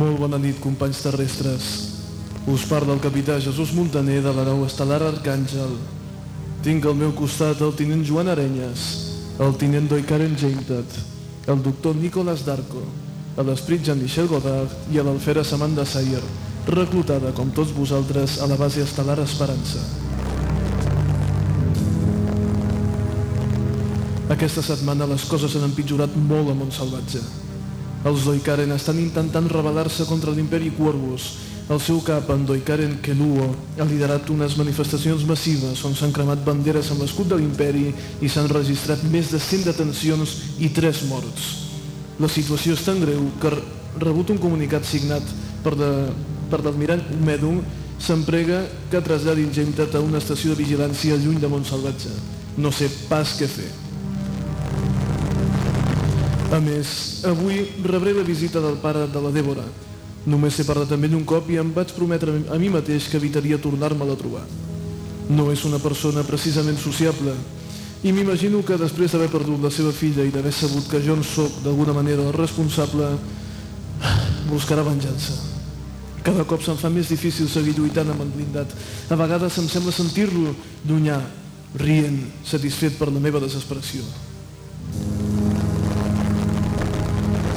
Molt bona nit, companys terrestres. Us parla el capità Jesús Montaner de la nau estel·lar Arcàngel. Tinc al meu costat el tinent Joan Arenyes, el tinent Doikaren Jaintat, el doctor Nicolas Darko, l'esprit Jean-Michel Godard i a l'alfera Samantha Sayer, reclutada, com tots vosaltres, a la base estel·lar Esperança. Aquesta setmana les coses han empitjorat molt a Montsalvatge. Els Doikaren estan intentant rebel·lar-se contra l'imperi Corvus. El seu cap, en Doikaren Keluo, ha liderat unes manifestacions massives on s'han cremat banderes amb l'escut de l'imperi i s'han registrat més de 100 detencions i 3 morts. La situació és tan greu que, rebut un comunicat signat per, de, per l'admirant Medum, s'emprega que traslladin Gemtat a una estació de vigilància lluny de Montsalvatge. No sé pas què fer. A més, avui rebré la visita del pare de la Débora. Només he parlat amb ell un cop i em vaig prometre a mi mateix que evitaria tornar-me'l a trobar. No és una persona precisament sociable i m'imagino que després d'haver perdut la seva filla i d'haver sabut que jo en sóc d'alguna manera el responsable, buscarà venjança. Cada cop se'm fa més difícil seguir lluitant amb el blindat. A vegades em sembla sentir-lo llunyà, rient, satisfet per la meva desesperació.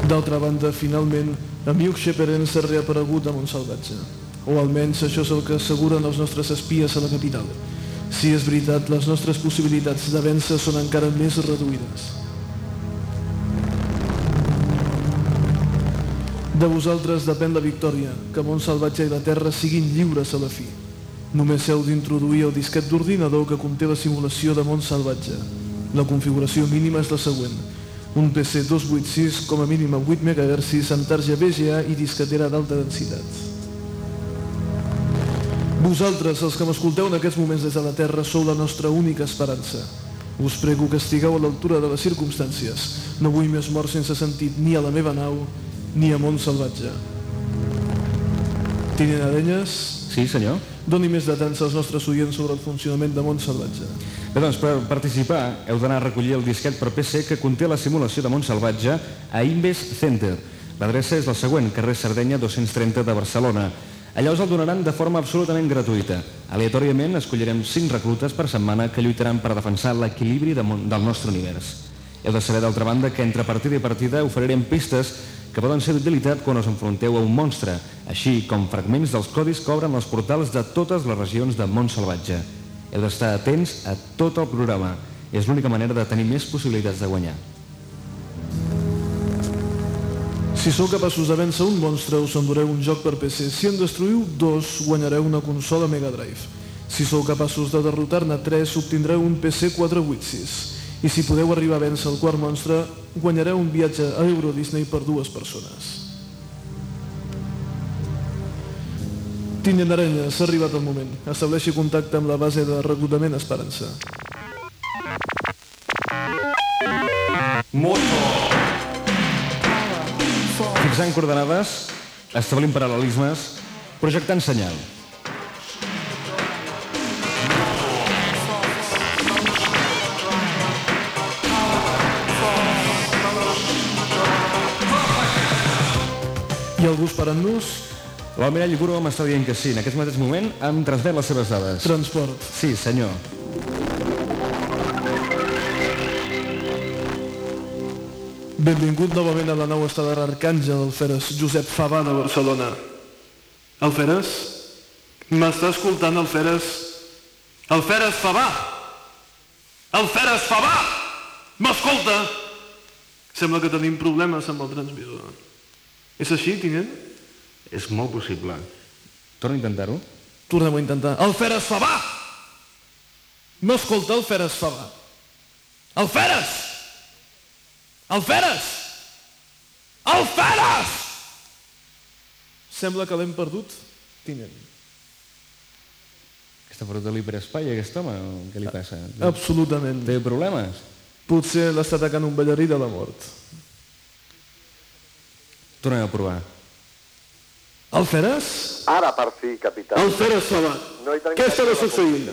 D'altra banda, finalment, Amiuk Sheperen s'ha reaparegut a Montsalvatge. O almenys això és el que asseguren els nostres espies a la capital. Si és veritat, les nostres possibilitats de vèncer són encara més reduïdes. De vosaltres depèn la victòria, que Montsalvatge i la Terra siguin lliures a la fi. Només heu d'introduir el disquet d'ordinador que conté la simulació de Montsalvatge. La configuració mínima és la següent un PC 286 com a mínim a 8 MHz amb tarja VGA i disquetera d'alta densitat. Vosaltres, els que m'escolteu en aquests moments des de la Terra, sou la nostra única esperança. Us prego que estigueu a l'altura de les circumstàncies. No vull més morts sense sentit ni a la meva nau ni a món salvatge. Arenyes? Sí, senyor. Doni més detalls als nostres oients sobre el funcionament de món salvatge. Bé, doncs, per participar heu d'anar a recollir el disquet per PC que conté la simulació de món salvatge a Inves Center. L'adreça és la següent, carrer Sardenya 230 de Barcelona. Allà us el donaran de forma absolutament gratuïta. Aleatòriament escollirem 5 reclutes per setmana que lluitaran per defensar l'equilibri de del nostre univers. Heu de saber, d'altra banda, que entre partida i partida oferirem pistes que poden ser d'utilitat quan us enfronteu a un monstre, així com fragments dels codis que obren els portals de totes les regions de món salvatge. Heu d'estar atents a tot el programa. És l'única manera de tenir més possibilitats de guanyar. Si sou capaços de vèncer un monstre, us endureu un joc per PC. Si en destruïu dos, guanyareu una consola Mega Drive. Si sou capaços de derrotar-ne tres, obtindreu un PC 486. I si podeu arribar a vèncer el quart monstre, guanyareu un viatge a Euro Disney per dues persones. Tinent Arenya, s'ha arribat el moment. Estableixi contacte amb la base de reclutament Esperança. Moto! Fixant coordenades, establint paral·lelismes, projectant senyal. I algú esperant-nos? L'almirall Guro m'està dient que sí. En aquest mateix moment em transmet les seves dades. Transport. Sí, senyor. Benvingut novament a la nau estel·lar Arcàngel, Alferes, Josep Favà de Barcelona. Alferes? M'està escoltant, Alferes? Alferes Favà! Alferes Favà! M'escolta! Sembla que tenim problemes amb el transmissor. És així, tinent? És molt possible. Torna a intentar-ho. Tornem a intentar. Alferes Favà! M'escolta, Alferes Favà. Alferes! Alferes! Alferes! Sembla que l'hem perdut, tinent. Està fotut de l'hiperespai, aquest home? Què li passa? Absolutament. Té problemes? Potser l'està atacant un ballarí de la mort. Tornem a provar. Alferes? Ara per fi, capità. Alferes Favà. No he tancat Què estava succeint?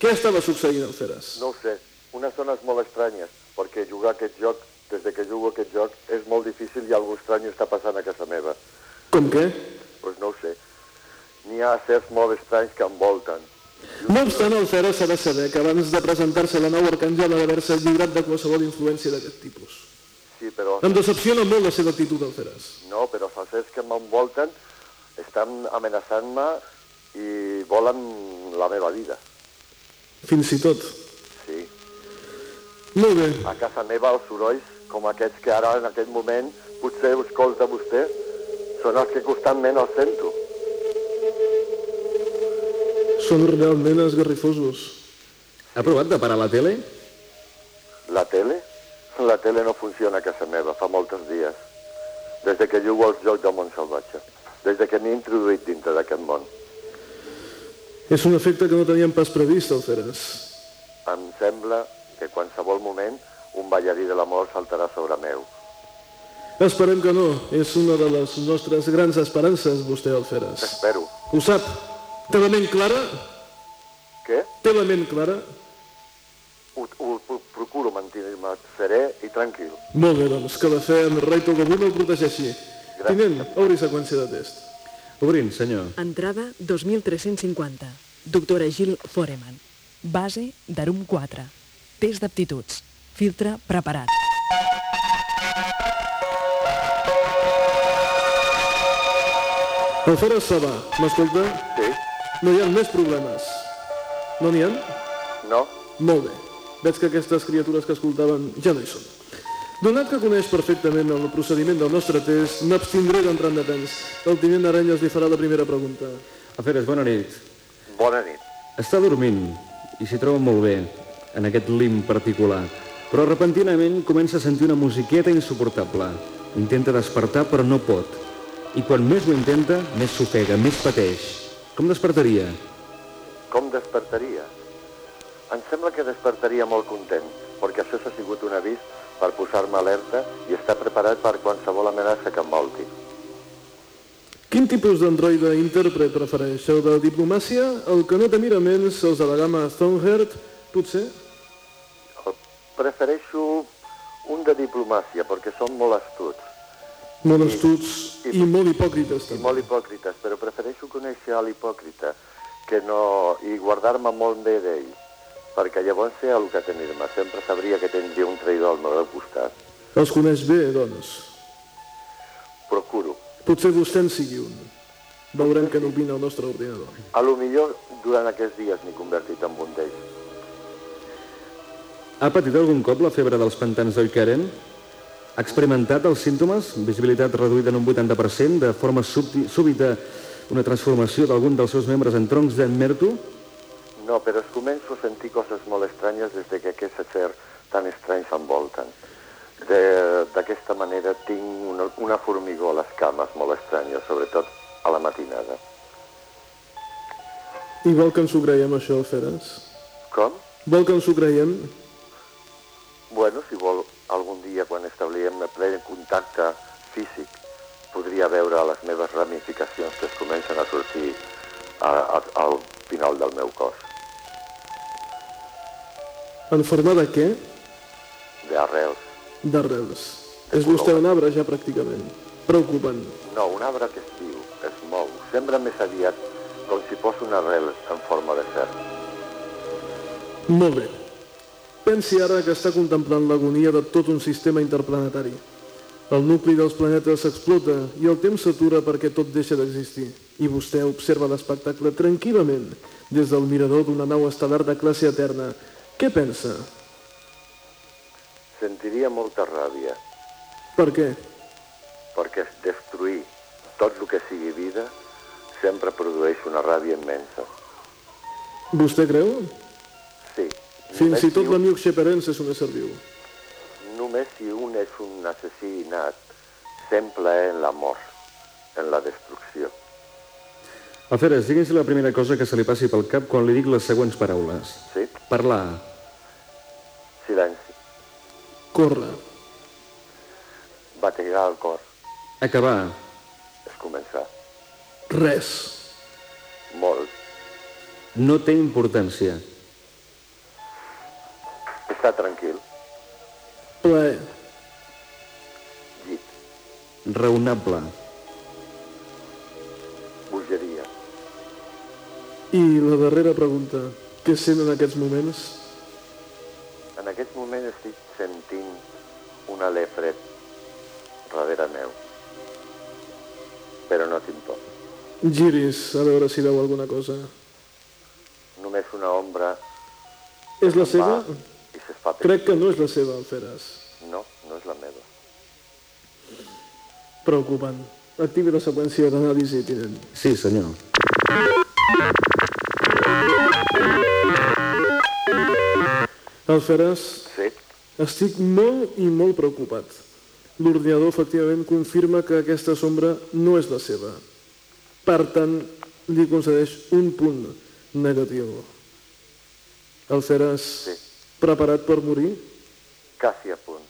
Què estava succeint, Alferes? No ho sé, unes zones molt estranyes, perquè jugar aquest joc, des de que jugo aquest joc, és molt difícil i algú estrany està passant a casa meva. Com què? Doncs no ho sé. N'hi ha certs molt estranys que envolten. No obstant, el Fera s'ha de saber que abans de presentar-se a la nau Arcàngel ha d'haver-se lliurat de qualsevol influència d'aquest tipus. Sí, però... Em decepciona molt la seva actitud, el Feres. No, però els éssers que m'envolten estan amenaçant-me i volen la meva vida. Fins i tot. Sí. Molt bé. A casa meva els sorolls, com aquests que ara en aquest moment potser escolta vostè, són els que constantment els sento. Són realment esgarrifosos. Ha provat de parar la tele? La tele? La tele no funciona a casa meva fa molts dies. Des de que jugo als jocs del món salvatge. Des de que m'he introduït dintre d'aquest món. És un efecte que no teníem pas previst, el Feres. Em sembla que qualsevol moment un ballarí de l'amor saltarà sobre meu. Esperem que no. És una de les nostres grans esperances, vostè, el Feres. Espero. Ho sap. Té la ment clara? Què? Té la ment clara? Ho, ho, procuro mantenir-me serè i tranquil. Molt bé, doncs, que la fe en rei Togobun el protegeixi. Gràcies. Tinent, obri seqüència de test. Obrint, senyor. Entrada 2350. Doctora Gil Foreman. Base d'Arum 4. Test d'aptituds. Filtre preparat. El Feres se va. M'escolta? Sí? No hi ha més problemes. No n'hi ha? No? Molt bé. Veig que aquestes criatures que escoltaven ja no hi són. Donat que coneix perfectament el procediment del nostre test, m'abstindré d'entrar en detalls. El tinent Arenyes li farà la primera pregunta. Aferes, bona nit. Bona nit. Està dormint i s'hi troba molt bé, en aquest lim particular. Però repentinament comença a sentir una musiqueta insuportable. Intenta despertar, però no pot. I quan més ho intenta, més s'ofega, més pateix. Com despertaria? Com despertaria? Em sembla que despertaria molt content, perquè això s'ha sigut un avís per posar-me alerta i estar preparat per qualsevol amenaça que envolti. Quin tipus d'androide intèrpret prefereix? El de diplomàcia? El que no té miraments? Els de la gamma Stoneheart? Potser? Prefereixo un de diplomàcia, perquè són molt astuts Molt astuts i molt hipòcrites, i també. molt hipòcrites, però prefereixo conèixer l'hipòcrita que no... i guardar-me molt bé d'ell, perquè llavors sé el que tenir-me. Sempre sabria que tindria un traïdor al meu costat. Els coneix bé, doncs. Procuro. Potser vostè en sigui un. Veurem què n'opina el nostre ordinador. A lo millor durant aquests dies m'he convertit en un d'ells. Ha patit algun cop la febre dels pantans d'Oikaren? Ha experimentat els símptomes? Visibilitat reduïda en un 80%, de forma súbita una transformació d'algun dels seus membres en troncs de Mertu? No, però es començo a sentir coses molt estranyes des de que aquests éssers tan estranys s'envolten. De- D'aquesta manera tinc una, una formigó a les cames molt estranya, sobretot a la matinada. I vol que ens ho creiem, això, Feres? Com? Vol que ens ho creiem? Bueno, si vol, algun dia quan establiem ple contacte físic, podria veure les meves ramificacions que es comencen a sortir a, a, al final del meu cos, En forma de què? d'arrels. D'arrels. És vostè un arbre, ja, pràcticament. Preocupant. No, un arbre que es viu, es mou, sembla més aviat com si fos un arrel en forma de cert. Molt bé. Pensi ara que està contemplant l'agonia de tot un sistema interplanetari. El nucli dels planetes s'explota i el temps s'atura perquè tot deixa d'existir. I vostè observa l'espectacle tranquil·lament des del mirador d'una nau estel·lar de classe eterna. Què pensa? Sentiria molta ràbia, Per què? perquè destruir tot el que sigui vida sempre produeix una ràbia immensa. Vostè creu? Sí. Fins i tot si la un- Miuk Sheperens és un ésser viu. Només si un és un assassí inat, sempre en la mort, en la destrucció. Alferes, digui'ns la primera cosa que se li passi pel cap quan li dic les següents paraules. Sí? Parlar, Silenci. Corre. Bategar el cor. acabar, És començar. Res. Molt. no té importància. Estar tranquil. Plaer. Llit. Raonable, I la darrera pregunta. Què sent en aquests moments? En aquest moment estic sentint un alè fred darrere meu. Però no tinc por. Giris, a veure si veu alguna cosa. Només una ombra És la seva? va i Crec que no és la seva, Alferes. No, no és la meva. Preocupant. Activi la seqüència d'anàlisi, tinent. Sí, senyor. Alferes, Sí? estic molt i molt preocupat. L'ordinador efectivament confirma que aquesta sombra no és la seva. Per tant, li concedeix un punt negatiu. Alferes, Sí. preparat per morir? Quasi a punt.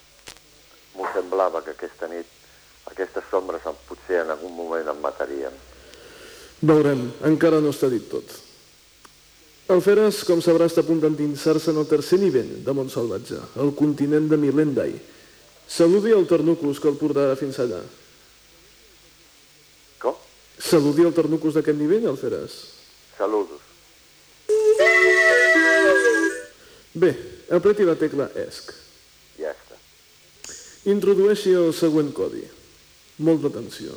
M'ho semblava que aquesta nit aquestes sombres potser en algun moment em matarien. Veurem, encara no està dit tot. Alferes, com sabrà, està a punt d'endinsar-se en el tercer nivell de Montsalvatge, el continent de Milendai. Saludi el Ternucus que el portarà fins allà. Com? Saludi el Ternucus d'aquest nivell, Alferes. Saludos. Bé, apreti la tecla ESC. Ja està. Introdueixi el següent codi. Molta atenció.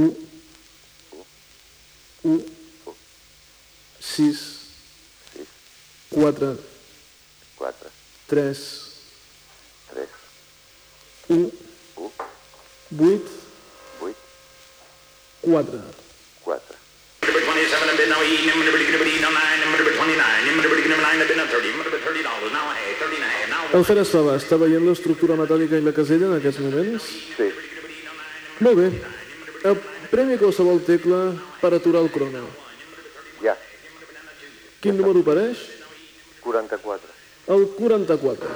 1, 1, 6, 6, 4, 4, 3, 3, 1, 1, 8, 8, 4. 4. Number 27, I've been now eating, number 29, number 29, number 29, I've been at 30, number 30 dollars, now I 30 and a half, now El Feres Fava, està veient l'estructura metàl·lica i la casella en aquests moments? Sí, Molt bé. Premi qualsevol tecla per aturar el crono. ja. Quin número apareix? 44. El 44.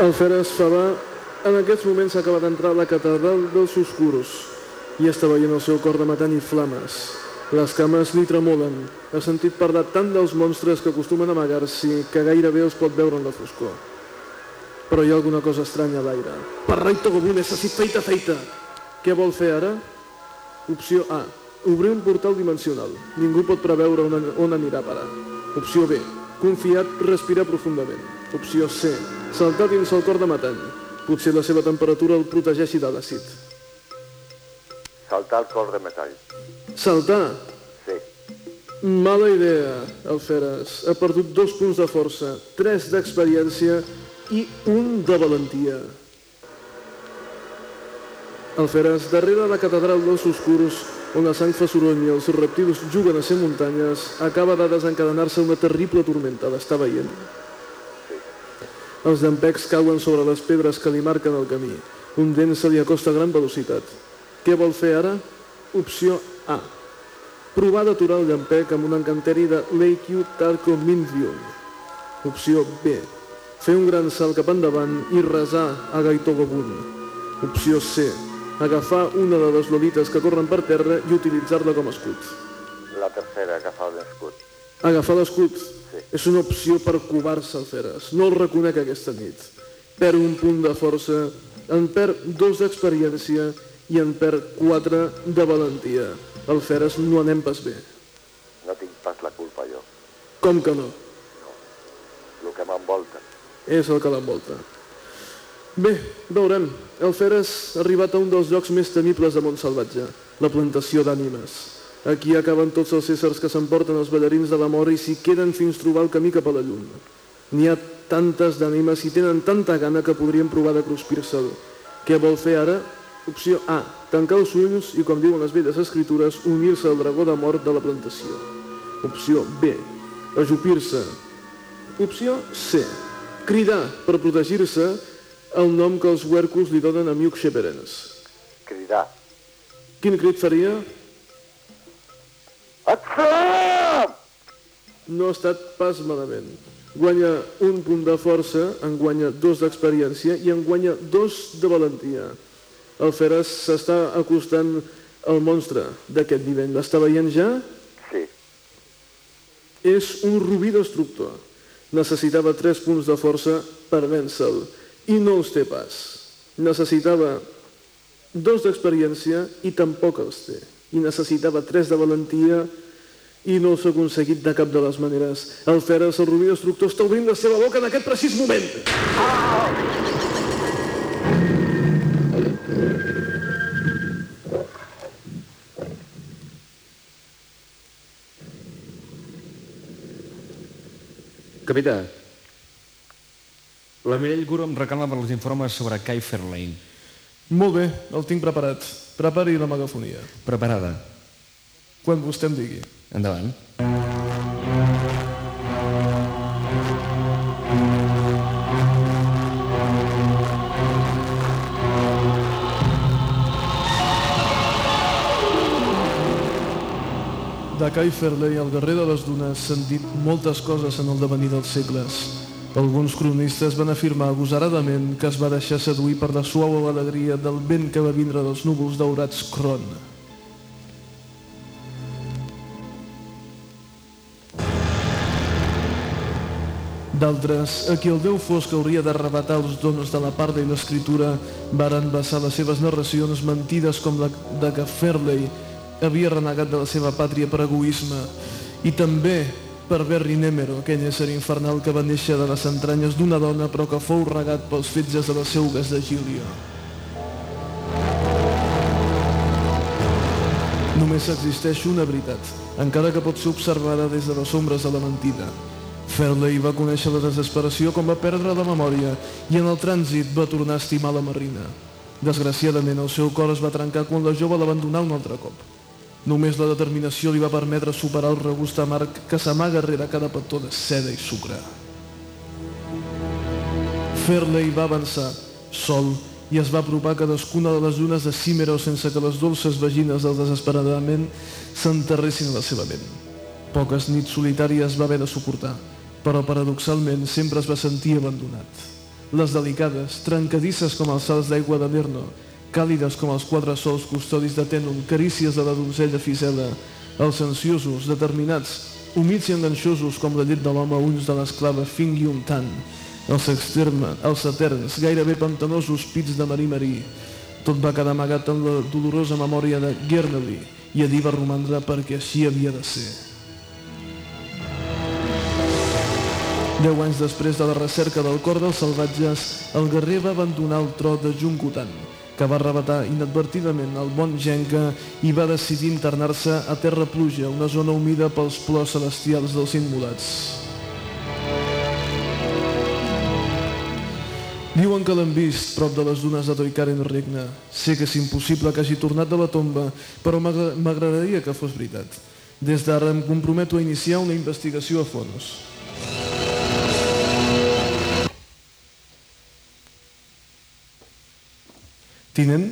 El Feres Fava en aquests moments acaba d'entrar a la catedral dels Oscuros i està veient el seu cor rematant i flames. Les cames li tremolen. Ha sentit parlar tant dels monstres que acostumen a amagar-s'hi que gairebé els pot veure en la foscor. Però hi ha alguna cosa estranya a l'aire. Per rei Togobun, necessit feita, feita. Què vol fer ara? Opció A. Obrir un portal dimensional. Ningú pot preveure on, on anirà a parar. Opció B. Confiat, respira profundament. Opció C. Saltar dins el cor de Matany. Potser la seva temperatura el protegeixi de l'àcid. Saltar el cor de metall. Saltar. Sí. Mala idea, Alferes. Ha perdut dos punts de força, tres d'experiència i un de valentia. Alferes, darrere la catedral dels Oscurs, on la sang fa soroll i els reptils juguen a ser muntanyes, acaba de desencadenar-se una terrible tormenta. L'està veient? Els llampecs cauen sobre les pedres que li marquen el camí. Un dent se li acosta a gran velocitat. Què vol fer ara? Opció A. Provar d'aturar el llampec amb un encanteri de Leikyu Tarko Minvium. Opció B. Fer un gran salt cap endavant i resar a Gaitogobun. Opció C. Agafar una de les lolites que corren per terra i utilitzar-la com a escut. La tercera, agafar l'escut. Agafar l'escut Sí. és una opció per covar-se al Feres. No el reconec aquesta nit. Perd un punt de força, en perd dos d'experiència i en perd quatre de valentia. El Feres no anem pas bé. No tinc pas la culpa jo. Com que no? El que m'envolta. És el que l'envolta. Bé, veurem. El Feres ha arribat a un dels llocs més temibles de Montsalvatge, la plantació d'ànimes. Aquí acaben tots els éssers que s'emporten els ballarins de la mort i s'hi queden fins trobar el camí cap a la llum. N'hi ha tantes d'ànimes i tenen tanta gana que podrien provar de cruspir-se'l. Què vol fer ara? Opció A. Tancar els ulls i, com diuen les velles escritures, unir-se al dragó de mort de la plantació. Opció B. Ajupir-se. Opció C. Cridar per protegir-se el nom que els huercos li donen a Miuk Sheperens. Cridar. Quin crit faria? Atzam! No ha estat pas malament. Guanya un punt de força, en guanya dos d'experiència i en guanya dos de valentia. El Feres s'està acostant al monstre d'aquest nivell. L'està veient ja? Sí. És un rubí destructor. Necessitava 3 punts de força per vèncer-lo. I no els té pas. Necessitava dos d'experiència i tampoc els té. I necessitava tres de valentia i no s'ha aconseguit de cap de les maneres. El Feres, el rubí destructor, està obrint la seva boca en aquest precís moment. Capità, la Mireille Guro em reclama per els informes sobre Kai Fairlane. Molt bé, el tinc preparat. Prepari la megafonia. Preparada. Quan vostè em digui. Endavant. De Kai Fairley, el guerrer de les dunes, s'han dit moltes coses en el devenir dels segles. Alguns cronistes van afirmar agosaradament que es va deixar seduir per la suau alegria del vent que va vindre dels núvols daurats Cron. D'altres, a qui el Déu fosc hauria d'arrebatar els dons de la parla i l'escriptura, varen basar les seves narracions mentides com la de que Fairley havia renegat de la seva pàtria per egoisme i també per Berry Nemero, aquell ésser infernal que va néixer de les entranyes d'una dona però que fou regat pels fetges de les seugues de Gilio. Només existeix una veritat, encara que pot ser observada des de les ombres de la mentida. Fairley va conèixer la desesperació com va perdre la memòria i en el trànsit va tornar a estimar la Marina. Desgraciadament, el seu cor es va trencar quan la jove l'abandonà un altre cop. Només la determinació li va permetre superar el regust amarg que s'amaga rere cada petó de seda i sucre. Fairley va avançar, sol, i es va apropar cadascuna de les dunes de Címero sense que les dolces vagines del desesperadament s'enterressin a la seva ment. Poques nits solitàries va haver de suportar, però paradoxalment sempre es va sentir abandonat. Les delicades, trencadisses com els salts d'aigua de l'Erno, càlides com els quatre sols custodis de Tènum, carícies de la donzella Fisela, els ansiosos, determinats, humits i enganxosos com la llet de l'home uns de l'esclava Fing Yun Tan, els extermes, els eterns, gairebé pantanosos pits de marí marí. Tot va quedar amagat en la dolorosa memòria de Gernely i allí va romandre perquè així havia de ser. Deu anys després de la recerca del cor dels salvatges, el guerrer va abandonar el tro de Junkutan, que va arrebatar inadvertidament el bon Genka i va decidir internar-se a Terra Pluja, una zona humida pels plors celestials dels immolats. Diuen que l'han vist prop de les dunes de Toikaren Regne. Sé que és impossible que hagi tornat de la tomba, però m'agra- m'agradaria que fos veritat. Des d'ara em comprometo a iniciar una investigació a fons. Tinent,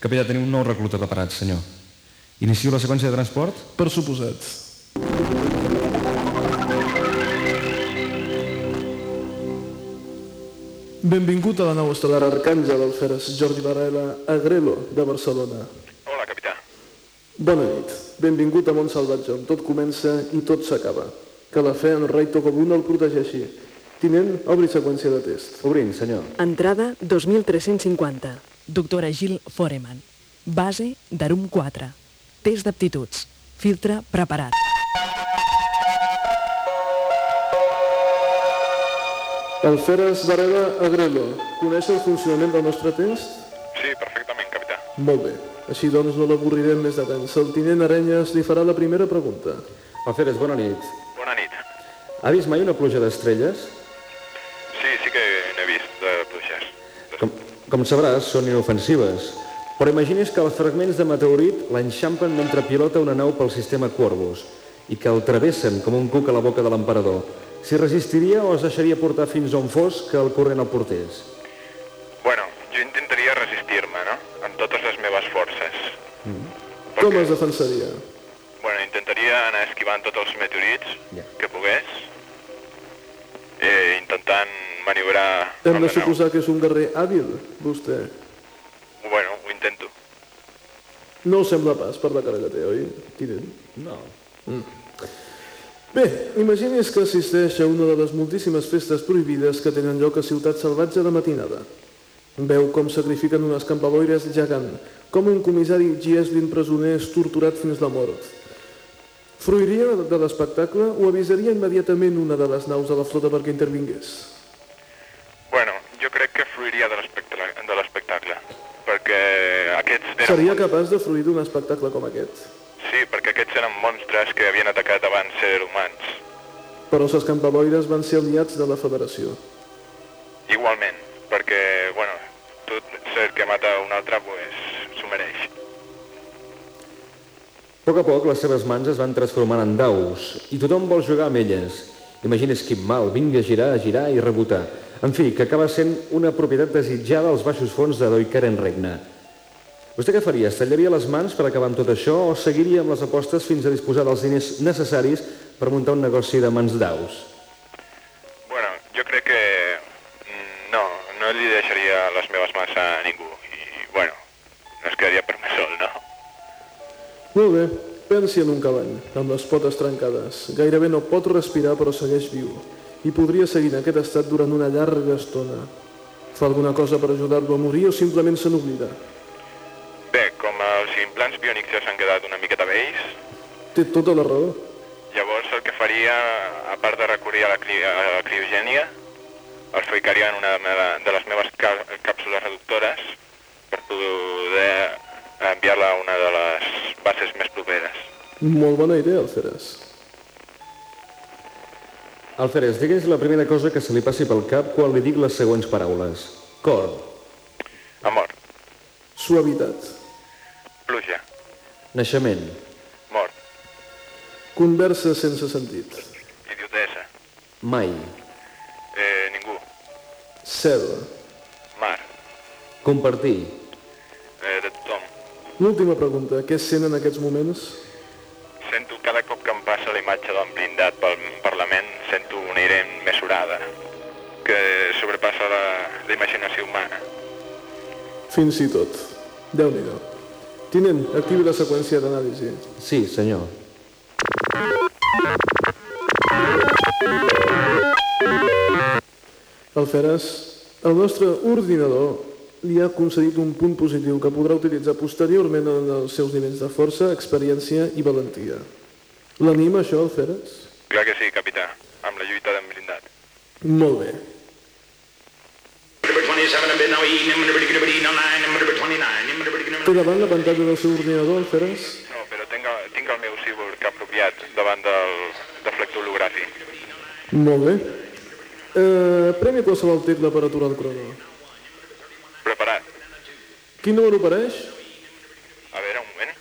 Capità, tenim un nou recluta preparat, senyor. Inicio la seqüència de transport? per suposat. Benvingut a la nau estel·lar Arcàngel del Feres Jordi Varela Agrelo de Barcelona. Hola, capità. Bona nit. Benvingut a Montsalvatge, on tot comença i tot s'acaba. Que la fe en rei Tocobun el protegeixi. Tinent, obri seqüència de test. Obrint, senyor. Entrada 2350. Doctora Gil Foreman. Base d'Arum 4. Test d'aptituds. Filtre preparat. El Feres Varela Agrelo, coneix el funcionament del nostre test? Sí, perfectament, capità. Molt bé. Així doncs no l'avorrirem més de temps. El tinent Arenyes li farà la primera pregunta. Alferes, bona nit. Bona nit. Ha vist mai una pluja d'estrelles? Sí, sí que Com, sabràs, són inofensives. Però imagines que els fragments de meteorit l'enxampen mentre pilota una nau pel sistema Corvus i que el travessen com un cuc a la boca de l'emperador. Si resistiria o es deixaria portar fins on fos que el corrent el portés? Bueno, jo intentaria resistir-me, no? Amb totes les meves forces. Com es defensaria? Bueno, intentaria anar esquivant tots els meteorits Ja. que pogués, eh, intentant maniobrar Hem de suposar que és un guerrer hàbil, vostè. Bueno, ho intento. No ho sembla pas per la cara que té, oi, tinent? No. Bé, imagini's que assisteix a una de les moltíssimes festes prohibides que tenen lloc a Ciutat Salvatge de matinada. Veu com sacrifiquen unes campaloires gegant, com un comissari Gieslin presoner és torturat fins la mort. Fruiria de l'espectacle o avisaria immediatament una de les naus de la flota perquè intervingués? Bueno, jo crec que fruiria de l'espectacle, de l'espectacle perquè aquests eren... Seria capaç de fruir d'un espectacle com aquest. Sí, perquè aquests eren monstres que havien atacat abans ser humans. Però els campaloires van ser aliats de la Federació. Igualment, perquè, bueno, tot ser que mata un altre, pues, s'ho mereix. A poc a poc les seves mans es van transformant en daus i tothom vol jugar amb elles. Imagines quin mal, vingui a girar, a girar i rebotar. En fi, que acaba sent una propietat desitjada als baixos fons de Doikaren Regne. Vostè què faria? Es tallaria les mans per acabar amb tot això o seguiria amb les apostes fins a disposar dels diners necessaris per muntar un negoci de mans d'aus? Bueno, jo crec que mm, no, no li deixaria les meves mans a ningú. I, bueno, no es quedaria per mi sol, no? Molt bé, pensi en un cavall, amb les potes trencades. Gairebé no pot respirar però segueix viu. I podria seguir en aquest estat durant una llarga estona. Fa alguna cosa per ajudar-lo a morir o simplement se n'oblida? Els implants biònics ja s'han quedat una miqueta vells, Té tota la raó. llavors el que faria, a part de recurrir a la, cri a la criogènia, els ficaria en una de, les meves càpsules reductores per poder enviar-la a una de les bases més properes. Molt bona idea, Alferes. Alferes, digues la primera cosa que se li passi pel cap quan li dic les següents paraules. Cor, Amor, Suavitat. Naixement, mort, Conversa sense sentit. idiotesa, mai, eh, ningú, Cel. mar, compartir, eh, de tothom. L'última pregunta. Què sent en aquests moments? Sento cada cop que em passa la imatge d'un blindat pel Parlament, sento una aire mesurada que sobrepassa la, la imaginació humana. Fins i tot. Déu-n'hi-do. Tinent, activi la seqüència d'anàlisi. sí, senyor. Alferes, el nostre ordinador li ha concedit un punt positiu que podrà utilitzar posteriorment en els seus nivells de força, experiència i valentia. L'anima això, Alferes? Clar que sí, capità, amb la lluita d'en blindat. Molt bé. Number 27, a bit now, E, number 29, number 29, number 29. Té davant la pantalla del seu ordinador, Alferes? No, però tinc, el- tinc el meu cyborg apropiat davant del deflector hologràfic. Molt bé. Eh, premi qualsevol tecla per aturar el crono. Preparat. Quin número apareix? A veure, un moment.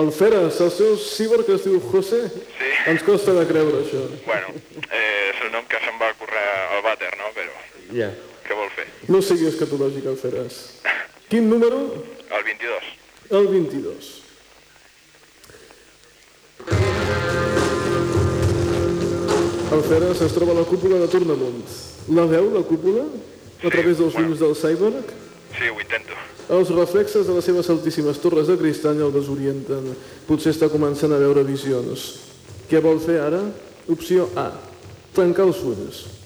Alferes, el seu ciber que es diu José? Sí. Ens costa de creure això. Bueno, eh, és el nom que se'n va córrer al vàter, no? Però Ja. què vol fer? No sigui escatològic, Alferes. Quin número? El 22. El 22. El Feres es troba a la cúpula de Tornamunt. La veu, la cúpula? A través dels bueno. del Cyborg? Sí, ho intento. Els reflexes de les seves altíssimes torres de cristall el desorienten. Potser està començant a veure visions. Què vol fer ara? Opció A. Tancar els ulls.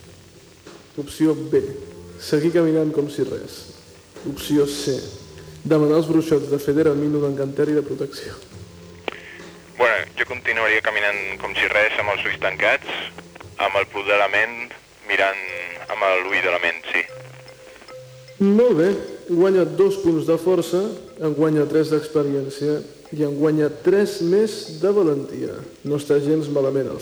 Opció B. Seguir caminant com si res. Opció C. Demanar als bruixots de Federamino d'encanteri de protecció. Bueno, jo continuaria caminant com si res, amb els ulls tancats, amb el punt de la ment, mirant amb l'ull de la ment, sí. Molt bé. Guanya dos punts de força, en guanya tres d'experiència i en guanya tres més de valentia. No està gens malament,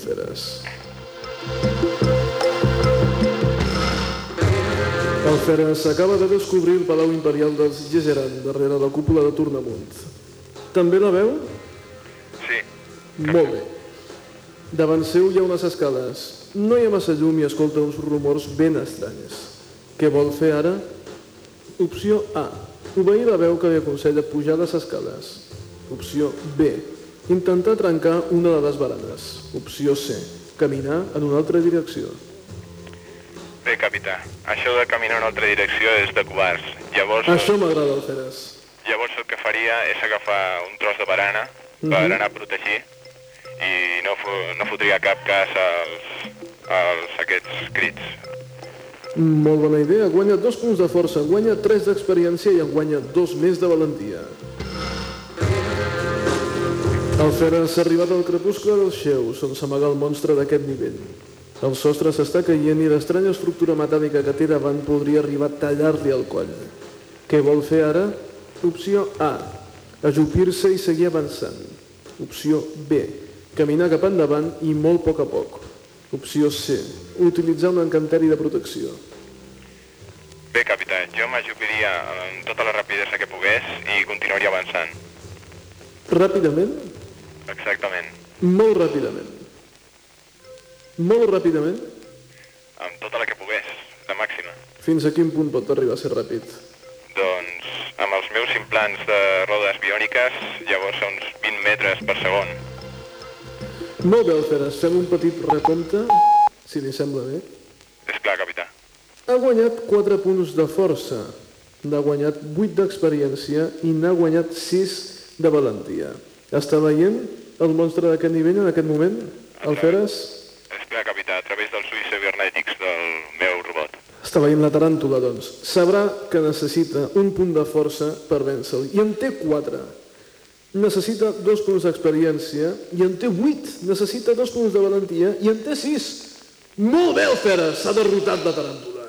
Alferes. Alferes acaba de descobrir el Palau Imperial dels Gesseran, darrere la cúpula de Tornamunt. També la veu? Sí, Molt bé. Davant seu hi ha unes escales. No hi ha massa llum i escolta uns rumors ben estranyes. Què vol fer ara? Opció A. Obeir la veu que li aconsella pujar les escales. Opció B. Intentar trencar una de les baranes. Opció C. Caminar en una altra direcció. Bé, capità. Això de caminar en una altra direcció és de covards. Llavors, Això m'agrada, Alferes. llavors el que faria és agafar un tros de barana per anar a protegir i no, no fotria cap cas als, als aquests crits. Molt bona idea, guanya dos punts de força, guanya tres d'experiència i en guanya dos més de valentia. El s'ha arribat al crepuscle dels xeus, on s'amaga el monstre d'aquest nivell. El sostre s'està caient i l'estranya estructura metàl·lica que té davant podria arribar a tallar-li el coll. Què vol fer ara? Opció A. Ajupir-se i seguir avançant. Opció B. Caminar cap endavant i molt a poc a poc. Opció C. Utilitzar un encanteri de protecció. Bé, capità, jo m'ajupiria amb tota la rapidesa que pogués i continuaria avançant. Ràpidament? Exactament. Molt ràpidament. Molt ràpidament? Amb tota la que pogués, la màxima. Fins a quin punt pot arribar a ser ràpid? Doncs amb els meus implants de rodes biòniques, llavors a uns 20 metres per segon. Molt bé, Alferes, fem un petit recompte, si li sembla bé. És clar, capità. Ha guanyat 4 punts de força, n'ha guanyat 8 d'experiència i n'ha guanyat 6 de valentia. Està veient el monstre d'aquest nivell en aquest moment, Alferes? Clar, capità, a través dels ulls cibernètics del meu robot. Està veient la taràntula, doncs. Sabrà que necessita un punt de força per vèncer-lo. I en té 4. Necessita dos punts d'experiència i en té 8. Necessita dos punts de valentia i en té 6. Molt bé, Alferes! S'ha derrotat la taràntula.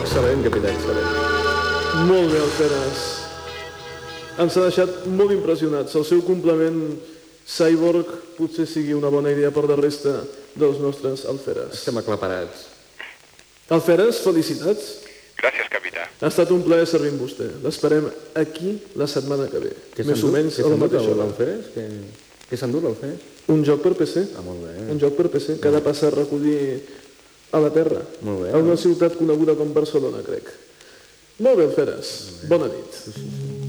Excel·lent, capità, excel·lent. Molt bé, Alferes. Ens ha deixat molt impressionats. El seu complement Cyborg potser sigui una bona idea per la resta dels nostres alferes. Estem aclaparats. Alferes, felicitats. Gràcies, capità. Ha estat un plaer servir amb vostè. L'esperem aquí la setmana que ve. Més o menys a la mateixa hora. l'Alferes? Què, què s'ha endut l'Alferes? Un joc per PC. Ah, molt bé. Un joc per PC que ha de passar a recollir a la Terra. Molt bé. A una ciutat coneguda com Barcelona, crec. Molt bé, Alferes. Bona nit. Senyor,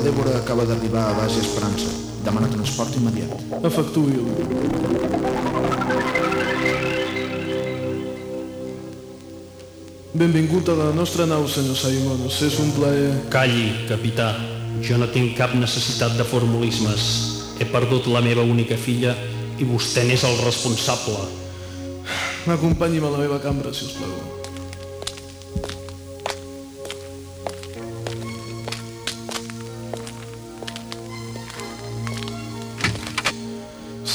la Dèbora acaba d'arribar a base Esperança. Demana transport immediat. Efectuï-ho. Benvingut a la nostra nau, senyor Simons. És un plaer... Calli, capità. Jo no tinc cap necessitat de formulismes. He perdut la meva única filla i vostè n'és el responsable. Acompanyi'm a la meva cambra, si us plau.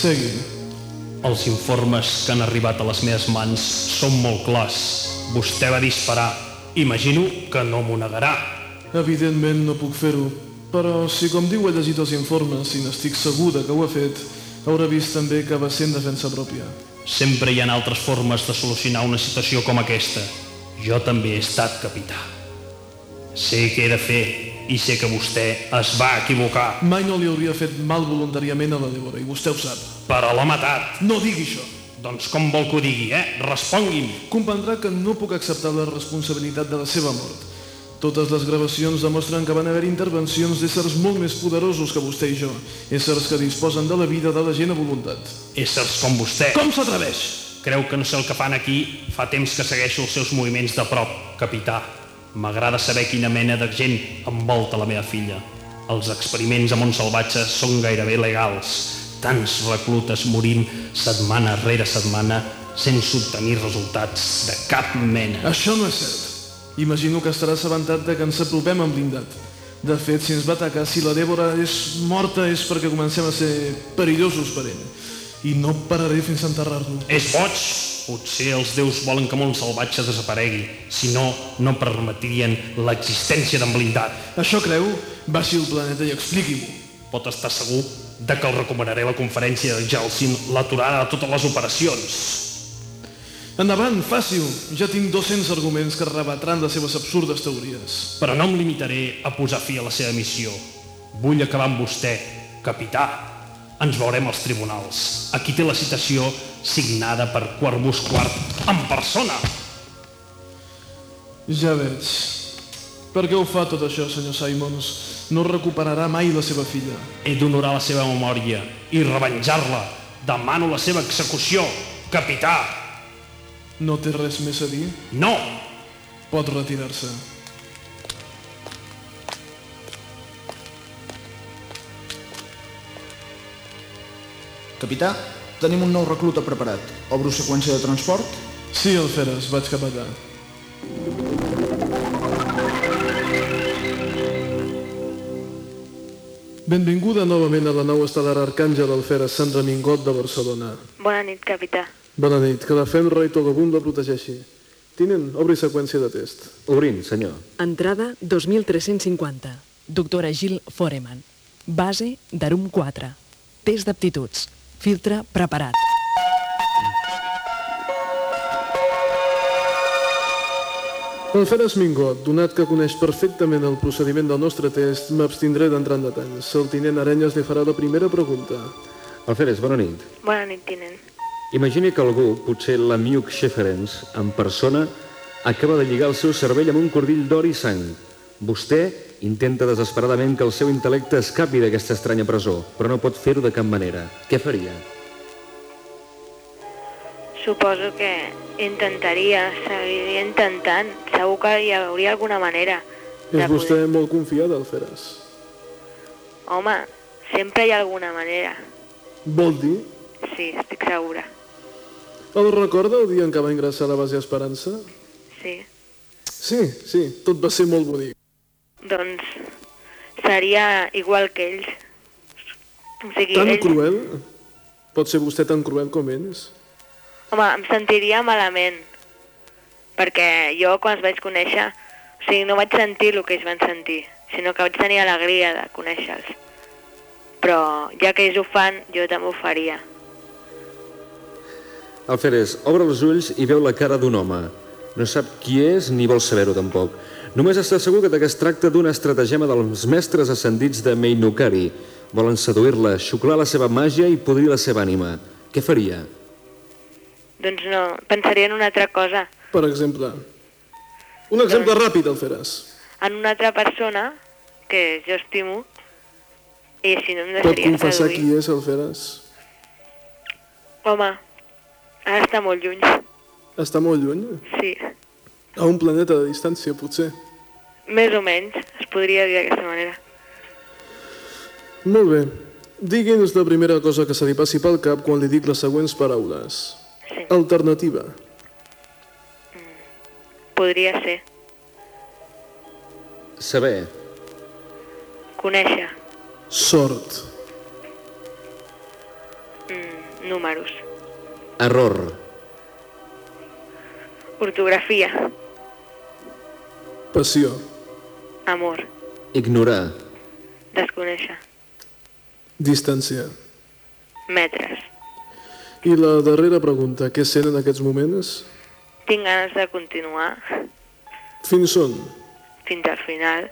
Segui. Els informes que han arribat a les meves mans són molt clars. Vostè va disparar. Imagino que no m'ho negarà. Evidentment no puc fer-ho, però si com diu he llegit els informes i n'estic segura que ho ha fet, haurà vist també que va ser en defensa pròpia. Sempre hi ha altres formes de solucionar una situació com aquesta. Jo també he estat capità. Sé què he de fer i sé que vostè es va equivocar, Mai no li hauria fet mal voluntàriament a la Débora, i vostè ho sap. Però l'ha matat. No digui això. Doncs com vol que ho digui, eh? Respongui'm. Comprendrà que no puc acceptar la responsabilitat de la seva mort. Totes les gravacions demostren que van haver intervencions d'éssers molt més poderosos que vostè i jo, éssers que disposen de la vida de la gent a voluntat. Éssers com vostè. Com s'atreveix? Creu que no sé el que fan aquí? Fa temps que segueixo els seus moviments de prop, capità. M'agrada saber quina mena de gent envolta la meva filla. Els experiments a Montsalvatge són gairebé legals. Tants reclutes morint setmana rere setmana sense obtenir resultats de cap mena. Això no és cert. Imagino que estarà assabentat de que ens apropem amb blindat. De fet, si ens va atacar, si la Dèbora és morta és perquè comencem a ser perillosos per ell. I no pararé fins a enterrar-lo. És boig! Potser els déus volen que Mont Salvatge desaparegui. Si no, no permetrien l'existència d'en blindat. Això creu? Baixi al planeta i expliqui-m'ho. Pot estar segur de que el recomanaré la conferència de Gelsin l'aturada de totes les operacions. Endavant, faci-ho. Ja tinc 200 arguments que rebatran les seves absurdes teories. Però no em limitaré a posar fi a la seva missió. Vull acabar amb vostè, capità. Ens veurem als tribunals. Aquí té la citació signada per Quarbus Quart en persona. Ja veig. Per què ho fa tot això, senyor Simons? No recuperarà mai la seva filla. He d'honorar la seva memòria i revenjar-la. Demano la seva execució, capità. No té res més a dir? No! Pot retirar-se. Capità, tenim un nou recluta preparat. Obro seqüència de transport? Sí, Alferes, vaig cap allà. Benvinguda novament a la nau estel·lar Arcàngel Alferes Sant Remingot de Barcelona. Bona nit, capità. Bona nit, que la Fenra i Togobun la protegeixi. Tinent, obri seqüència de test. Obrint, senyor. Entrada 2350. Doctora Gil Foreman. Base d'Arum 4. Test d'aptituds. Filtre preparat. Alferes Mingot, donat que coneix perfectament el procediment del nostre test, m'abstindré d'entrar en detalls. El tinent Arenyes li farà la primera pregunta. Alferes, bona nit. Bona nit, tinent. Imagini que algú, potser l'Amiuk Sheferens, en persona, acaba de lligar el seu cervell amb un cordill d'or i sang. Vostè intenta desesperadament que el seu intel·lecte escapi d'aquesta estranya presó, però no pot fer-ho de cap manera. Què faria? Suposo que intentaria, seguiria intentant. Segur que hi hauria alguna manera. de És vostè poder- molt confiat, Alferes. Home, sempre hi ha alguna manera. Vol dir? Sí, estic segura. El recorda el dia en què va ingressar a la base Esperança? Sí. Sí, sí, tot va ser molt bonic. Doncs seria igual que ells. O sigui, Tan ells... cruel? Pot ser vostè tan cruel com ells? Home, em sentiria malament. Perquè jo, quan els vaig conèixer, o sigui, no vaig sentir el que ells van sentir, sinó que vaig tenir alegria de conèixer-los. Però ja que ells ho fan, jo també ho faria. Alferes, obre els ulls i veu la cara d'un home. No sap qui és ni vol saber-ho tampoc. Només està segur que es tracta d'un estratagema dels mestres ascendits de Meinukari. Volen seduir-la, xuclar la seva màgia i podrir la seva ànima. Què faria? Doncs no, pensaria en una altra cosa, Per exemple. Un exemple ràpid, Alferes. en una altra persona que jo estimo i així no em Pot confessar seduir. qui és, Alferes? Home, ara està molt lluny. Està molt lluny? Sí, A un planeta de distància, potser. més o menys, es podria dir d'aquesta manera. Molt bé. Digui'ns la primera cosa que se li passi pel cap quan li dic les següents paraules. Sí, Alternativa. Podria ser. Saber. Conèixer. Sort. Mm, números. Error. Ortografia. Passió. Amor. Ignorar. Desconèixer. Distància. Metres. I la darrera pregunta. Què sent en aquests moments? Tinc ganes de continuar Fins on? fins al final.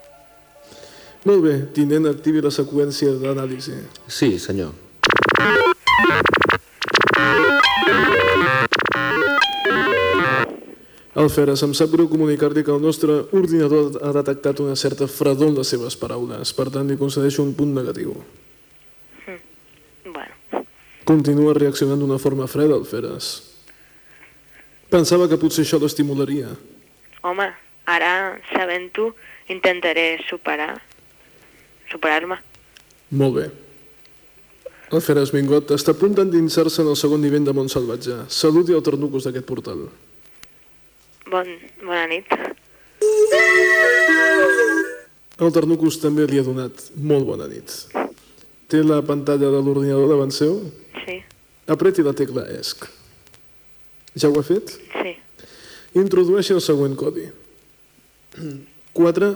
Molt bé. Tinent, activi la seqüència d'anàlisi. Sí, senyor. Alferes, em sap greu comunicar-li que el nostre ordinador ha detectat una certa fredor en les seves paraules. Per tant, li concedeixo un punt negatiu. Bueno, Continua reaccionant d'una forma freda, Alferes. Pensava que potser això l'estimularia. home, ara, sabent-ho, intentaré superar, superar-me. Molt bé. Alferes Mingot està a punt d'endinsar-se en el segon nivell de Montsalvatge. Saluti el tornucos d'aquest portal. Bon, bona nit. El Ternucus també li ha donat molt bona nit. Té la pantalla de l'ordinador davant seu? Sí, Apreti la tecla ESC. Ja ho ha fet? sí, Introdueixi el següent codi. 4,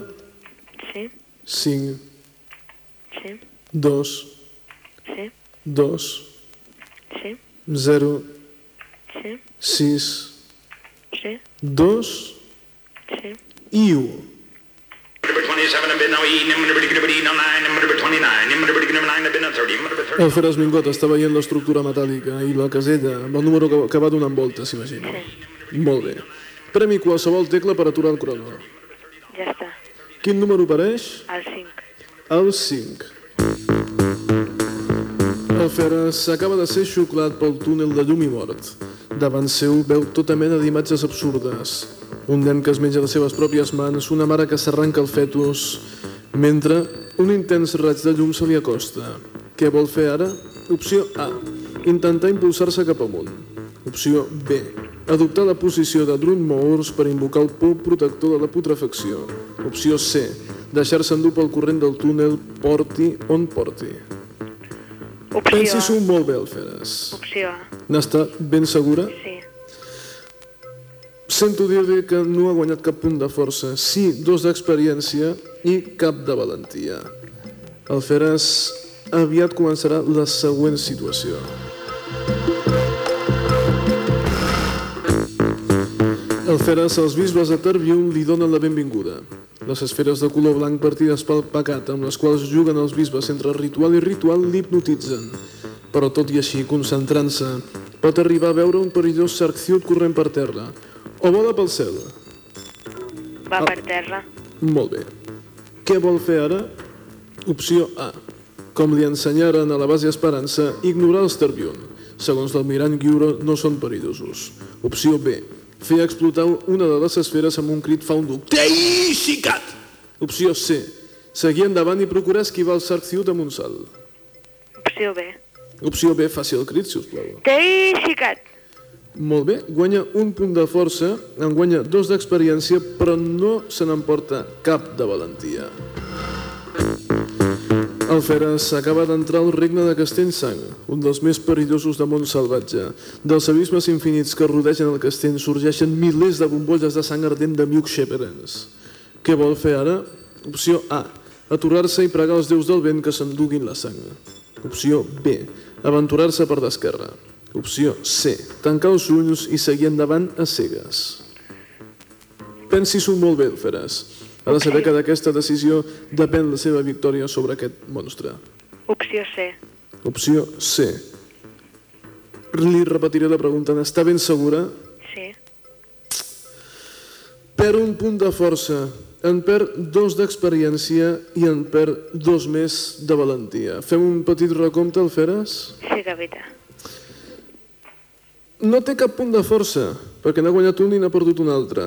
sí, 5, sí, 2, sí, 2, sí, 0, sí, 6, sí, 2 sí. i 1. El Feres Mingot està veient l'estructura metàl·lica i la casella amb el número que, que va donant voltes, s'imagina. Molt bé. Premi qualsevol tecla per aturar el crono. Ja està, Quin número apareix? el 5. El 5. El Feres acaba de ser xuclat pel túnel de llum i mort. Davant seu veu tota mena d'imatges absurdes. Un nen que es menja les seves pròpies mans, una mare que s'arranca el fetus, mentre un intens raig de llum se li acosta. Què vol fer ara? Opció A. Intentar impulsar-se cap amunt. Opció B. Adoptar la posició de Drun Moors per invocar el pou protector de la putrefacció. Opció C. Deixar-se endur pel corrent del túnel, porti on porti. Opció Pensi-s'ho molt bé, Alferes. Opció A. N'està ben segura? Sí. Sento dir-li que no ha guanyat cap punt de força, sí dos d'experiència i cap de valentia. Alferes aviat començarà la següent situació. Alferes, els bisbes de Terbium li donen la benvinguda. Les esferes de color blanc partides pel pecat amb les quals juguen els bisbes entre ritual i ritual l'hipnotitzen. Però tot i així, concentrant-se, pot arribar a veure un perillós sarciut corrent per terra o vola pel cel. Va per terra. Molt bé. Què vol fer ara? Opció A. Com li ensenyaren a la base Esperança, ignorar els Terbium. Segons l'almirant Guiuro, no són perillosos. Opció B. Fer explotar una de les esferes amb un crit fa un duc. Tei, xicat! Opció C. Seguir endavant i procurar esquivar el Sarciut amb un salt. Opció B. Opció B, faci el crit, si us plau. Xicat! Molt bé, guanya un punt de força, en guanya dos d'experiència, però no se n'emporta cap de valentia. Alferes acaba d'entrar al regne de Castellsang, un dels més perillosos de món salvatge. Dels abismes infinits que rodegen el castell sorgeixen milers de bombolles de sang ardent de Miuk Sheperens. Què vol fer ara? Opció A. Aturar-se i pregar als déus del vent que s'enduguin la sang. Opció B. Aventurar-se per l'esquerra. Opció C. Tancar els ulls i seguir endavant a cegues. Pensi-s'ho molt bé, Alferes. Ha de saber que d'aquesta decisió depèn la seva victòria sobre aquest monstre. Opció C. Opció C. Li repetiré la pregunta. N'està ben segura? Sí. Perd un punt de força, en perd dos d'experiència i en perd dos més de valentia. Fem un petit recompte, Alferes? Sí, capità. No té cap punt de força, perquè n'ha guanyat un i n'ha perdut un altre.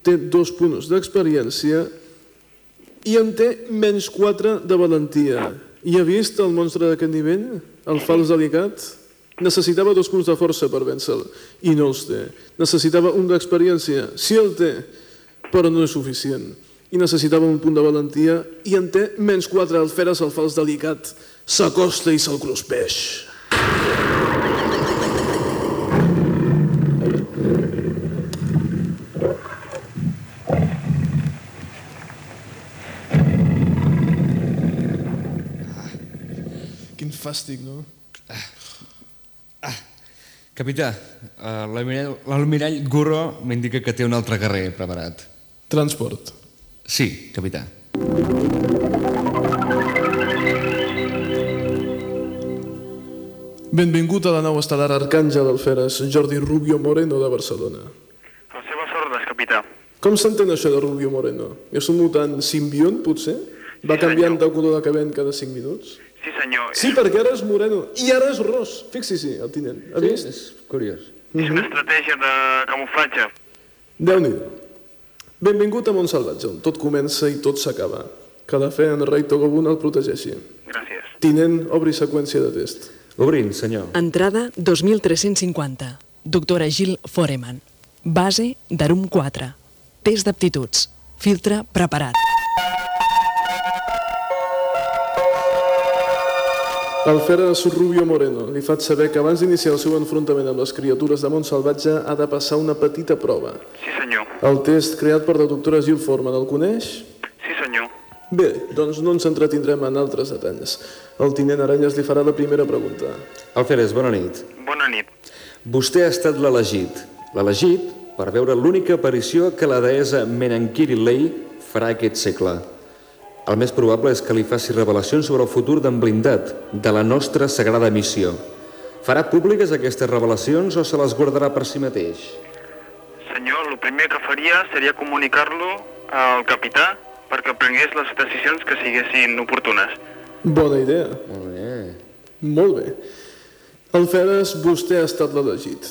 Té dos punts d'experiència i en té menys 4 de valentia. I ha vist el monstre d'aquest nivell? El fals delicat? Necessitava dos punts de força per vèncer-lo i no els té. Necessitava un d'experiència, sí el té, però no és suficient. I necessitava un punt de valentia i en té menys 4 el feres el fals delicat. S'acosta i se'l cruspeix. Quin fàstic, no? Capità, eh, l'almirall l'almirall Gurro m'indica que té un altre carrer preparat. Transport. Sí, capità. Benvingut a la nau estel·lar Arcàngel Alferes, Jordi Rubio Moreno de Barcelona. Les seves ordres, capità. Com s'entén això de Rubio Moreno? És un mutant simbiont, potser? Va Sí, canviant senyor. de color de cabell cada 5 minuts? Sí, senyor. Sí, perquè ara és moreno i ara és ros. Fixi-s'hi, el tinent. Ha vist? és curiós. És una estratègia de camuflatge. Déu-n'hi-do. Benvingut a Montsalvatge, on tot comença i tot s'acaba. Que la fe en rei Togobun el protegeixi. Gràcies. Tinent, obri seqüència de test. Obrint, senyor. Entrada 2350. Doctora Gil Foreman. Base d'Arum 4. Test d'aptituds. Filtre preparat. Alferes Rubio Moreno, li faig saber que abans d'iniciar el seu enfrontament amb les criatures de Montsalvatge ha de passar una petita prova. Sí, senyor. El test creat per la doctora Gil Forman, el coneix? Sí, senyor. Bé, doncs no ens entretindrem en altres detalls. El tinent Aranyes li farà la primera pregunta. Alferes, bona nit. Bona nit. Vostè ha estat l'elegit. L'elegit per veure l'única aparició que la deessa Menankiri Lei farà aquest segle. El més probable és que li faci revelacions sobre el futur d'en blindat, de la nostra sagrada missió. Farà públiques aquestes revelacions o se les guardarà per si mateix? Senyor, el primer que faria seria comunicar-lo al capità perquè prengués les decisions que siguessin oportunes. Bona idea. Molt bé. Molt bé. Alferes, vostè ha estat l'elegit.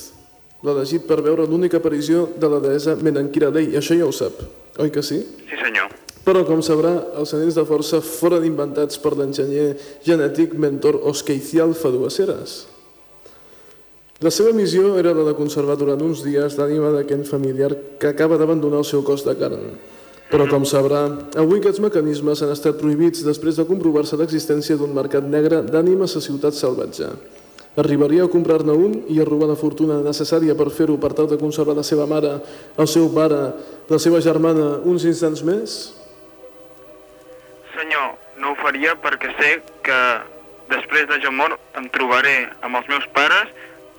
L'elegit per veure l'única aparició de la deessa Menankiralei, això ja ho sap, oi que sí? Sí, senyor. Però, com sabrà, els anells de força foren inventats per l'enginyer genètic mentor Oskeicial fa dues eres. La seva missió era la de conservar durant uns dies l'ànima d'aquest familiar que acaba d'abandonar el seu cos de carn. Però, com sabrà, avui aquests mecanismes han estat prohibits després de comprovar-se l'existència d'un mercat negre d'ànimes a ciutat salvatge. Arribaria a comprar-ne un i a robar la fortuna necessària per fer-ho per tal de conservar la seva mare, el seu pare, la seva germana, uns instants més? Senyor, no ho faria perquè sé que després de jo mort em trobaré amb els meus pares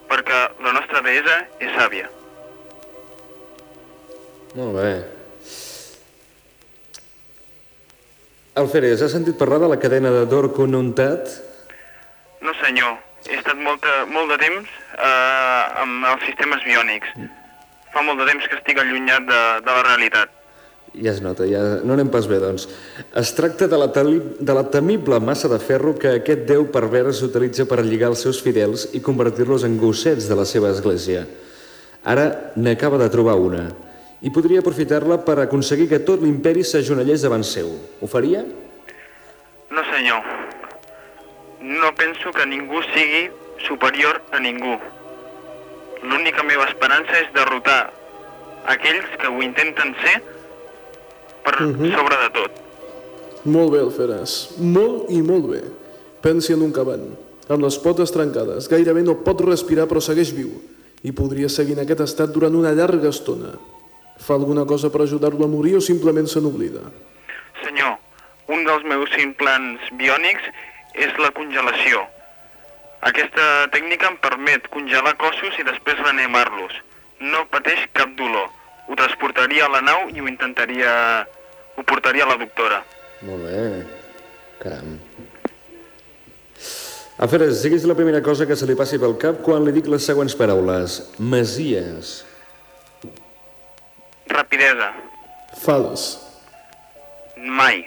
perquè la nostra deessa és sàvia. Molt bé. Alferes, has sentit parlar de la cadena de Dorco Nuntat? No, senyor. He estat molta, molt de temps eh, amb els sistemes biònics. Fa molt de temps que estic allunyat de, de la realitat. Ja es nota, ja no anem pas bé, doncs. Es tracta de la, de la temible massa de ferro que aquest déu pervers utilitza per lligar els seus fidels i convertir-los en gossets de la seva església. Ara n'acaba de trobar una i podria aprofitar-la per aconseguir que tot l'imperi s'ajonellés davant seu. Ho faria? No, senyor. No penso que ningú sigui superior a ningú. L'única meva esperança és derrotar aquells que ho intenten ser per sobre de tot. Molt bé, Alferes. Molt i molt bé. Pensi en un cavall. Amb les potes trencades. Gairebé no pot respirar però segueix viu. I podria seguir en aquest estat durant una llarga estona. Fa alguna cosa per ajudar-lo a morir o simplement se n'oblida? Senyor, un dels meus implants biònics és la congelació. Aquesta tècnica em permet congelar cossos i després reanimar-los. No pateix cap dolor. Ho transportaria a la nau i ho intentaria... ho portaria a la doctora. Molt bé. Caram. Alferes, diguis la primera cosa que se li passi pel cap quan li dic les següents paraules. Masies. Rapidesa. Fals. Mai.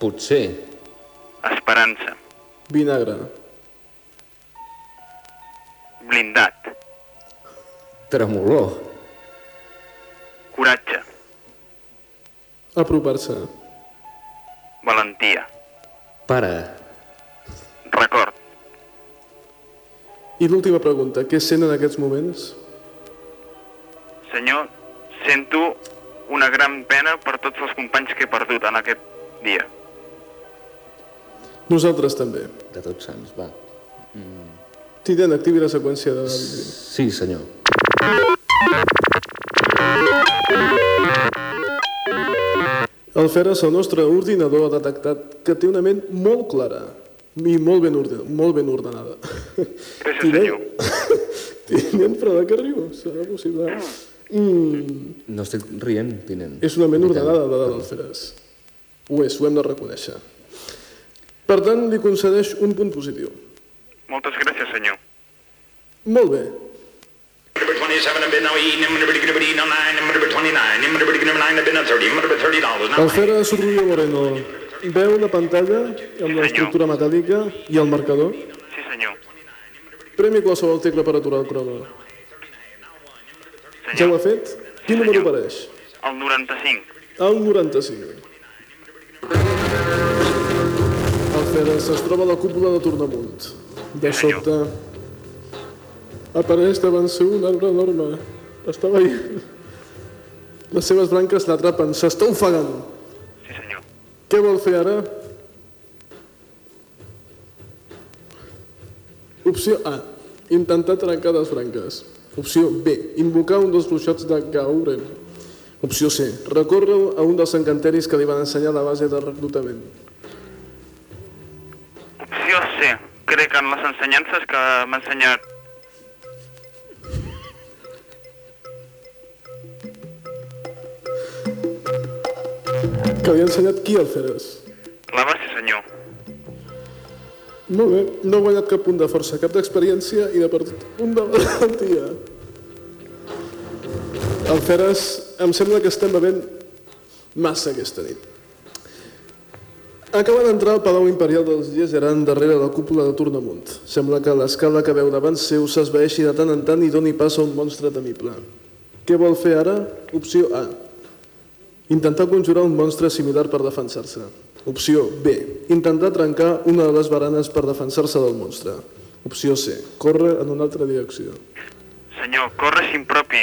Potser. Esperança. Vinagre. Blindat. Tremolor. Coratge. Apropar-se. Valentia. Pare. Record. I l'última pregunta. Què sent en aquests moments? Senyor, sento una gran pena per tots els companys que he perdut en aquest dia. Nosaltres també. De tots sants, va. Tinent, activi la seqüència de... Sí, senyor. El Feres, el nostre ordinador, ha detectat que té una ment molt clara i molt ben, orde molt ben ordenada. Gràcies, Tinent, senyor. tinent, però de què riu? Serà possible? Mm, No estic rient, tinent. és una ment ordenada, la del Feres. Ho és, ho hem de reconèixer. Per tant, li concedeix un punt positiu. Moltes gràcies, senyor. Molt bé. Number 27 have been now eaten, number 29, number 29, number 29 have been a 30, number 30 dollars now. El Feres Rubio Moreno veu la pantalla amb l'estructura metàl·lica i el marcador. Sí, senyor. Premi qualsevol tecla per aturar el crono. Ja ho ha fet? Quin número apareix? el 95. El 95. El Feres es troba a la cúpula de Tornamunt. De sobte apareix davant seu un arbre enorme. Està veient. Les seves branques l'atrapen. S'està ofegant. Sí, senyor. Què vol fer ara? Opció A. Intentar trencar les branques. Opció B. Invocar un dels bruixots de Gauren. Opció C. Recórrer a un dels encanteris que li van ensenyar la base de reclutament. Opció C. Crec en les ensenyances que m'ha ensenyat Que li ha ensenyat qui el Feres? la base, senyor. Molt bé, no ha guanyat cap punt de força, cap d'experiència i de per un de valentia. El Feres, em sembla que estem bevent massa aquesta nit. Acaba d'entrar al Palau Imperial dels Gesseran darrere la cúpula de Tornamunt. Sembla que l'escala que veu davant seu s'esvaeixi de tant en tant i doni pas a un monstre temible. Què vol fer ara? Opció A. Intentar conjurar un monstre similar per defensar-se. Opció B. Intentar trencar una de les baranes per defensar-se del monstre. Opció C. Córrer en una altra direcció. Senyor, corre sin propi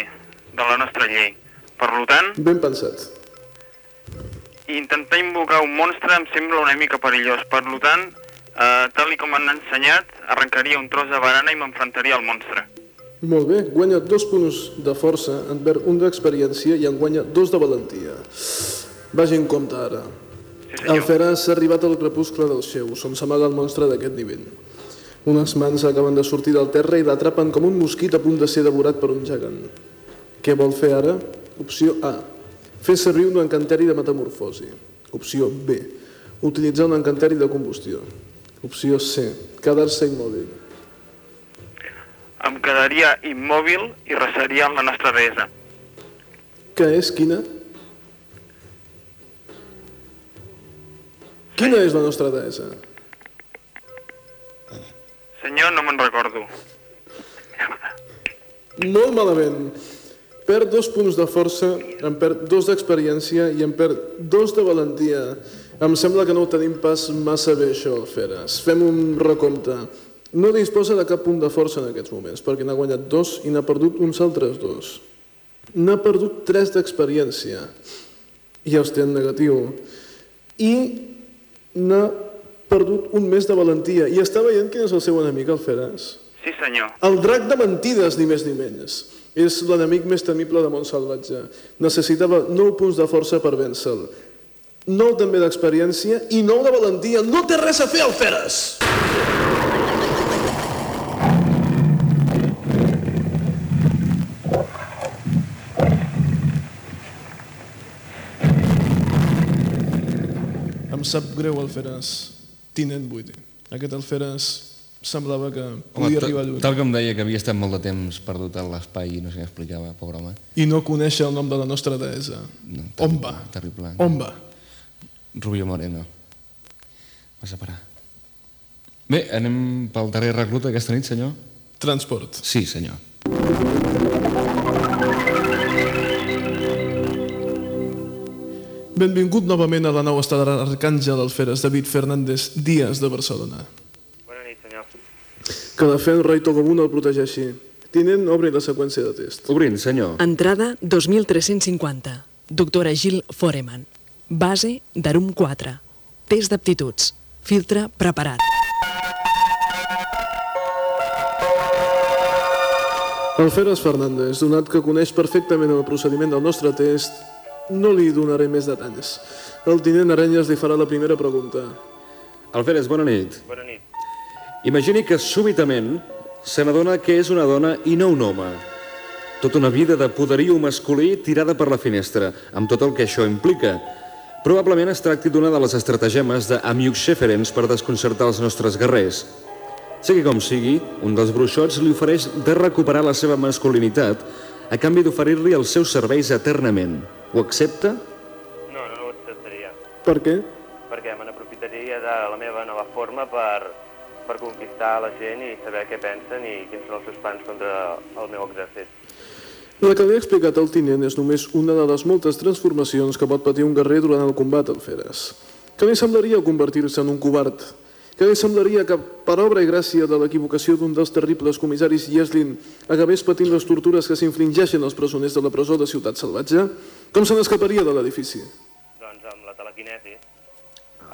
de la nostra llei. Per tant, Ben pensat. intentar invocar un monstre em sembla una mica perillós. Per tant, eh, tal i com m'han ensenyat, arrencaria un tros de barana i m'enfrontaria al monstre. Molt bé, guanya dos punts de força, en perd un d'experiència i en guanya dos de valentia. Vagi en compte ara. El Feras s'ha arribat al crepuscle del Xeus, on s'amaga el monstre d'aquest nivell. Unes mans acaben de sortir del terra i l'atrapen com un mosquit a punt de ser devorat per un gegant. Què vol fer ara? Opció A. Fer servir un encanteri de metamorfosi. Opció B. Utilitzar un encanteri de combustió. Opció C. Quedar-se immòbil. Em quedaria immòbil i resaria amb la nostra deessa. Que és quina? Quina és la nostra deessa? Senyor, no me'n recordo. Molt malament. Perd dos punts de força, en perd dos d'experiència i en perd dos de valentia. Em sembla que no ho tenim pas massa bé, això, Feres. Fem un recompte. No disposa de cap punt de força en aquests moments, perquè n'ha guanyat dos i n'ha perdut uns altres dos. N'ha perdut tres d'experiència, i els té en negatiu. I n'ha perdut un mes de valentia. I està veient quin és el seu enemic, el Feres? Sí, senyor. El drac de mentides, ni més ni menys. És l'enemic més temible de Montsalvatge. Necessitava 9 punts de força per vèncer-lo. 9 també d'experiència i 9 de valentia. No té res a fer, el Feres! Sap greu, Alferes. Tinent, vull dir. Aquest Alferes semblava que podia tal- arribar lluny. Tal com deia que havia estat molt de temps perdut a l'espai i no sé què explicava, pobre home. I no conèixer el nom de la nostra deessa. On va? Terrible. On va? Rubio Moreno. Va separar. Bé, anem pel darrer recluta aquesta nit, senyor? Transport. Sí, senyor. Benvingut novament a la nova estada d'Arcàngel Alferes, David Fernández Díaz de Barcelona. Bona nit, senyor. Que la fe en Roy Togobun el protegeixi. Tinent, obri la seqüència de test. Obrint, senyor. Entrada 2350. Doctora Gil Foreman. Base d'Arum 4. Test d'aptituds. Filtre preparat. Alferes Fernández, donat que coneix perfectament el procediment del nostre test, no li donaré més detalls. El tinent Arenyes li farà la primera pregunta. Alferes, bona nit. Bona nit. Imagini que súbitament se n'adona que és una dona i no un home. Tota una vida de poderio masculí tirada per la finestra, amb tot el que això implica. Probablement es tracti d'una de les estratagemes d'Amiuk Sheferens per desconcertar els nostres guerrers. Sigui com sigui, un dels bruixots li ofereix de recuperar la seva masculinitat a canvi d'oferir-li els seus serveis eternament. Ho accepta? No, no, no ho acceptaria. Per què? Perquè me n'aprofitaria de la meva nova forma per, per conquistar la gent i saber què pensen i quins són els seus plans contra el meu exèrcit. La que li ha explicat el tinent és només una de les moltes transformacions que pot patir un guerrer durant el combat al Feres. Que li semblaria convertir-se en un covard? Que semblaria que, per obra i gràcia de l'equivocació d'un dels terribles comissaris Yeslin, acabés patint les tortures que s'infligeixen als presoners de la presó de Ciutat Salvatge? Com se n'escaparia de l'edifici? Doncs amb la telequinesi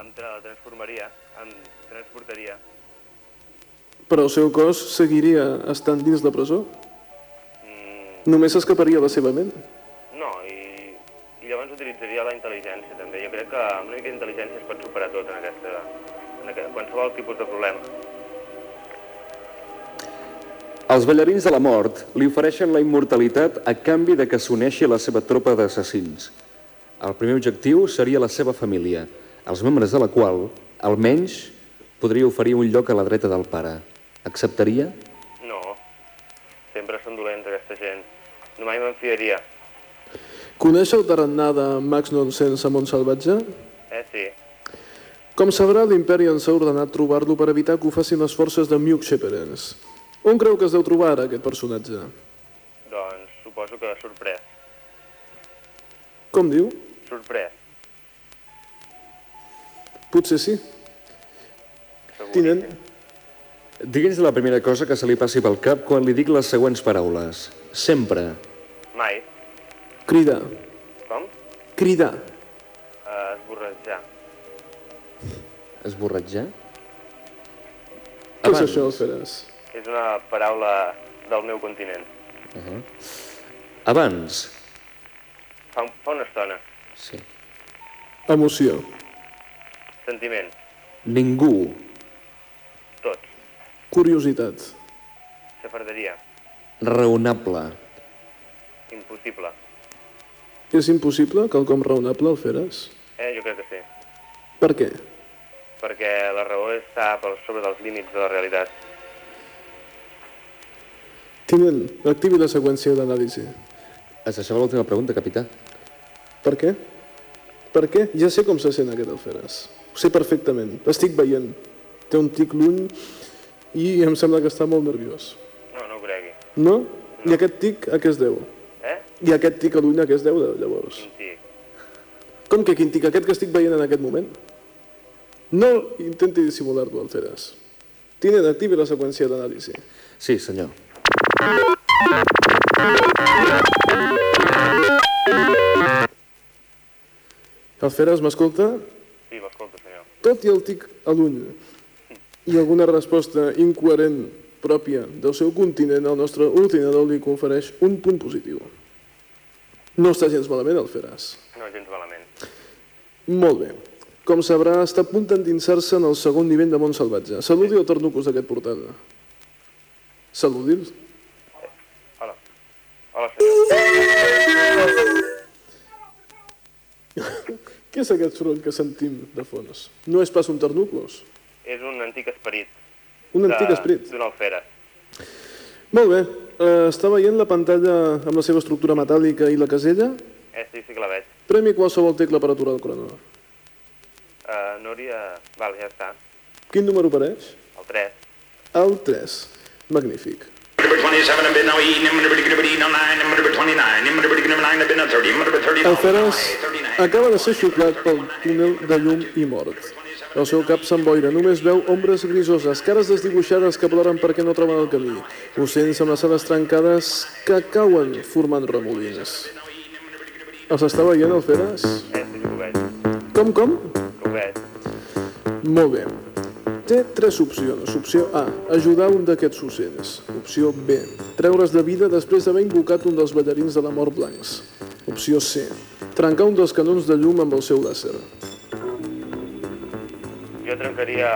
em tra transformaria, em transportaria. Però el seu cos seguiria estant dins la presó? Només s'escaparia la seva ment? No, i, i llavors utilitzaria la intel·ligència també. Jo crec que amb una mica d'intel·ligència es pot superar tot en, aquesta, aquest, qualsevol tipus de problema. Els ballarins de la mort li ofereixen la immortalitat a canvi de que s'uneixi a la seva tropa d'assassins. El primer objectiu seria la seva família, els membres de la qual, almenys, podria oferir un lloc a la dreta del pare. Acceptaria? No, sempre són dolents aquesta gent. No mai me'n fiaria. Coneix el tarannà de Max Nonsens a Montsalvatge? Eh, sí. Com sabrà, l'imperi ens ha ordenat trobar-lo per evitar que ho facin les forces de Miuk Sheperens. On creu que es deu trobar ara aquest personatge? Doncs suposo que sorprès. Com diu? Sorprès. Potser sí. Tinent, Digui'ns la primera cosa que se li passi pel cap quan li dic les següents paraules. Sempre. Mai. cridar. Com? Cridar. Uh, esborratjar. Esborratjar? Què és això, Alferes? És una paraula del meu continent. Uh -huh. Abans. Fa, un- fa una estona. Sí. Emoció. Sentiment. Ningú. Tot. Curiositat. Xafarderia. Raonable. Impossible. És impossible, quelcom raonable, Alferes? Eh, jo crec que sí. Per què? Perquè la raó està per sobre dels límits de la realitat. Tinent, activi la seqüència d'anàlisi. Es deixava l'última pregunta, capità. Per què? Per què? Ja sé com se sent aquest Alferes. Ho sé perfectament. L'estic veient. Té un tic l'ull i em sembla que està molt nerviós. No, no ho cregui. No? I aquest tic a què es deu? Eh? I aquest tic a l'ull a què es deu, llavors? Sí. Com que quin tic? Aquest que estic veient en aquest moment? No intenti dissimular-lo, Alferes. Tinent, activi la seqüència d'anàlisi. Sí, senyor. Alferes, m'escolta? Sí, l'escolto, senyor. Tot i el tic a l'ull i alguna resposta incoherent pròpia del seu continent, el nostre ordinador li confereix un punt positiu. No està gens malament, Alferes. No, gens malament. Molt bé. Com sabrà, està a punt d'endinsar-se en el segon nivell de món salvatge. Saludi el Tornucos d'aquest portal. Saludi'l. Hola. Hola, senyor. Què és aquest soroll que sentim de fons? No és pas un Tornucos. És un antic esperit. Un antic esperit. D'un alferes. Molt bé. Uh, està veient la pantalla amb la seva estructura metàl·lica i la casella? Eh, sí, sí que la veig. Premi qualsevol tecla per aturar el crono. Uh, no hauria... Val, ja està. Quin número apareix? El 3. El 3. Magnífic. Number 27 have been no number 29, number 29, number 29 have been a 30, number 30 El Feres acaba de ser xuclat pel túnel de llum i mort. El seu cap s'emboira, només veu ombres grisoses, cares desdibuixades que ploren perquè no troben el camí, ocells amb les ales trencades que cauen formant remolins. Els està veient, el Feres? Eh. Com, com? Veig. Molt bé. Té tres opcions. Opció A, ajudar un d'aquests ocells. Opció B, treure's de vida després d'haver invocat un dels ballarins de la mort blancs. Opció C, trencar un dels canons de llum amb el seu làser. Jo trencaria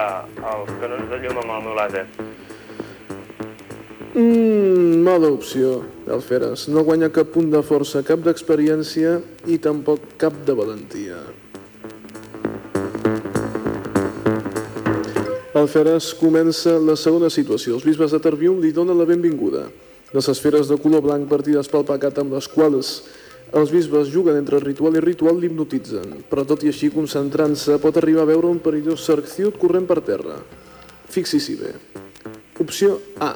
els canons de llum amb el meu làser. Mmm, mala opció, Alferes. No guanya cap punt de força, cap d'experiència i tampoc cap de valentia. Alferes comença la segona situació. Els bisbes de Terbium li donen la benvinguda. Les esferes de color blanc partides pel pecat amb les quals els bisbes juguen entre ritual i ritual l'hipnotitzen, però tot i així, concentrant-se, pot arribar a veure un perillós sarcciut corrent per terra. Fixi-s'hi bé. Opció A.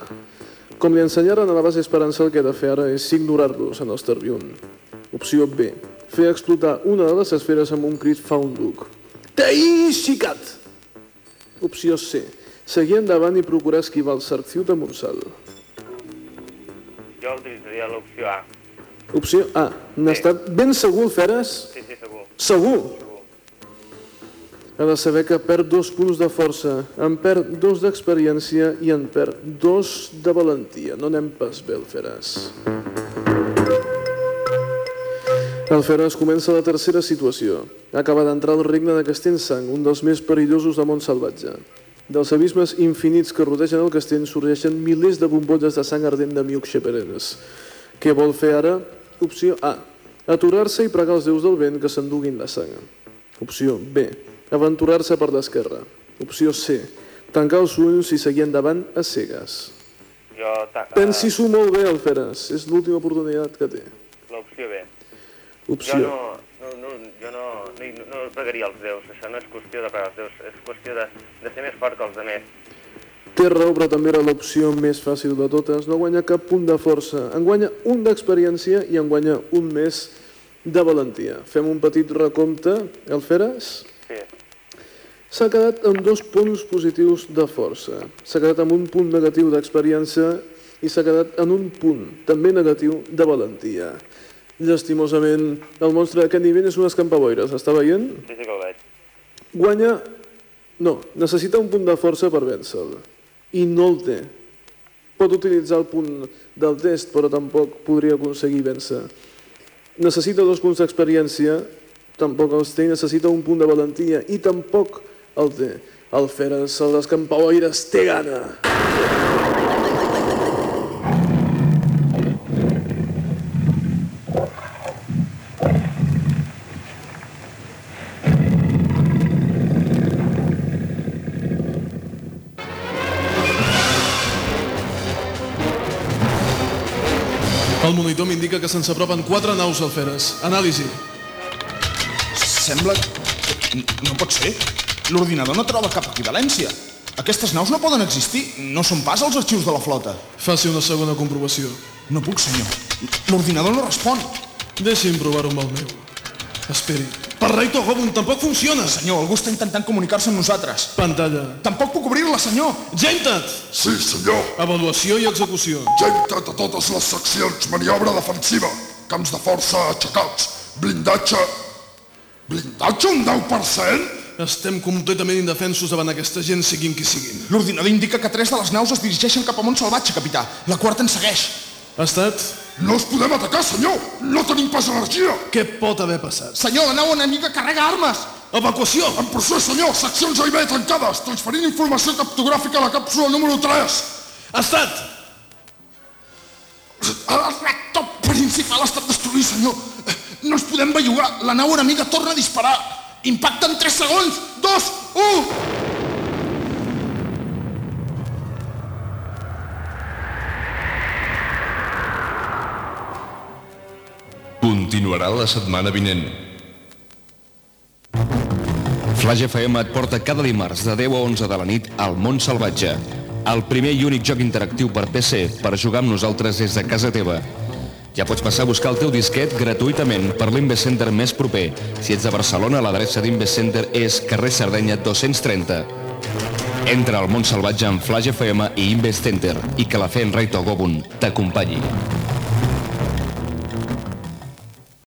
Com li ensenyaren a la base Esperança, el que ha de fer ara és ignorar-los en els Terbium. Opció B. Fer explotar una de les esferes amb un crit fa un duc. T'he xicat! Opció C. Seguir endavant i procurar esquivar el sarcciut amb un salt. Jo utilitzaria l'opció A. Opció A. N'està ben segur, Feres? Sí, sí, segur. Segur? Ha de saber que perd dos punts de força, en perd dos d'experiència i en perd dos de valentia. No anem pas bé, el Feres. El Feres comença la tercera situació. Acaba d'entrar al regne de Castellsang, un dels més perillosos del món salvatge. Dels abismes infinits que rodegen el castell sorgeixen milers de bombolles de sang ardent de miuc xeperenes. Què vol fer ara? Opció A. Aturar-se i pregar als déus del vent que s'enduguin la sang. Opció B. Aventurar-se per l'esquerra. Opció C. Tancar els ulls i seguir endavant a cegues. Jo... Ta... Pensi-s'ho molt bé, Alferes. És l'última oportunitat que té. L'opció B. Opció. Jo no... no, no jo no, no, no, fregaria els déus. Això no és qüestió de fregar els déus, és qüestió de, de ser més fort que els altres. Té raó, però també era l'opció més fàcil de totes. No guanya cap punt de força. En guanya un d'experiència i en guanya un més de valentia. Fem un petit recompte. El Feres? Sí. S'ha quedat amb dos punts positius de força. S'ha quedat amb un punt negatiu d'experiència i s'ha quedat en un punt també negatiu de valentia. Llastimosament, el monstre d'aquest nivell és un escampaboires. Està veient? Sí, sí que ho veig. Guanya... No, necessita un punt de força per vèncer-lo. I no el té. Pot utilitzar el punt del test, però tampoc podria aconseguir vèncer. Necessita dos punts d'experiència, tampoc els té. Necessita un punt de valentia i tampoc el té. El Feres, el d'escampaboires, té gana. El monitor m'indica que se'ns apropen quatre naus al Feres. Anàlisi. Sembla que... No pot ser. L'ordinador no troba cap equivalència. Aquestes naus no poden existir. No són pas els arxius de la flota. Faci una segona comprovació. No puc, senyor. L'ordinador no respon. Deixi'm provar-ho amb el meu. Esperi. Per Raito Gobun tampoc funciona. Senyor, algú està intentant comunicar-se amb nosaltres. Pantalla. Tampoc puc obrir-la, senyor. Gentat! Sí, senyor. Avaluació i execució. Gentat a totes les seccions. Maniobra defensiva. Camps de força aixecats. Blindatge... Blindatge un 10%? Estem completament indefensos davant aquesta gent, siguin qui siguin. L'ordinador indica que tres de les naus es dirigeixen cap a Mont Salvatge, capità. La quarta ens segueix. Ha estat? No els podem atacar, senyor! No tenim pas energia! Què pot haver passat? Senyor, la nau enemiga carrega armes! Evacuació! En procés, senyor! Seccions A i B tancades! Transferint informació captogràfica a la càpsula número 3! Ha estat! El reactor principal ha estat destruït, senyor! No ens podem bellugar! La nau enemiga torna a disparar! Impacta en 3 segons! 2, 1! Continuarà la setmana vinent. Flash FM et porta cada dimarts de 10 a 11 de la nit al món salvatge. El primer i únic joc interactiu per PC per jugar amb nosaltres des de casa teva. Ja pots passar a buscar el teu disquet gratuïtament per l'Invest Center més proper. Si ets de Barcelona, l'adreça d'Invest Center és carrer Sardenya 230. Entra al món salvatge amb Flash FM i Invest Center i que la fe en Rei Togobun t'acompanyi.